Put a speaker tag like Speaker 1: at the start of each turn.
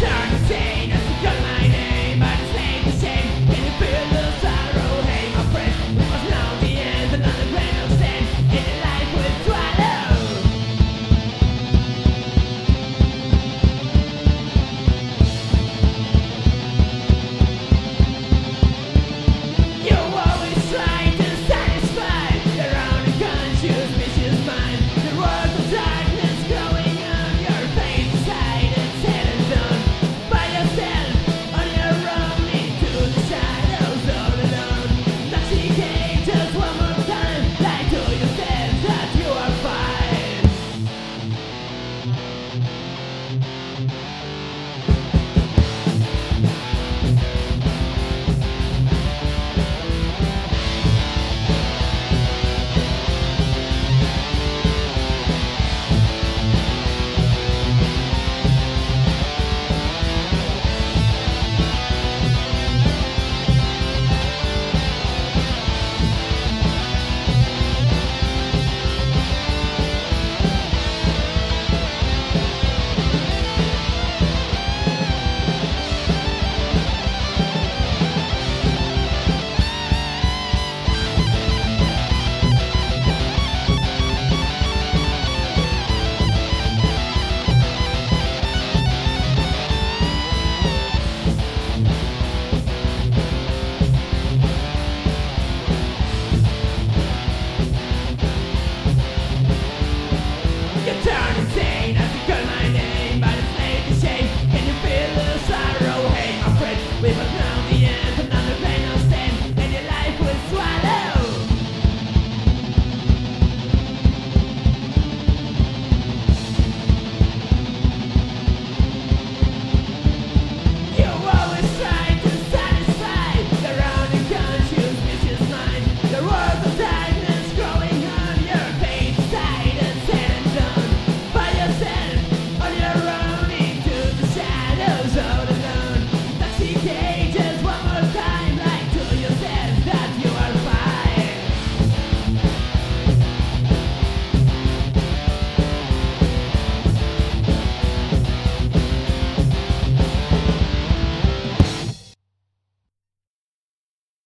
Speaker 1: dancing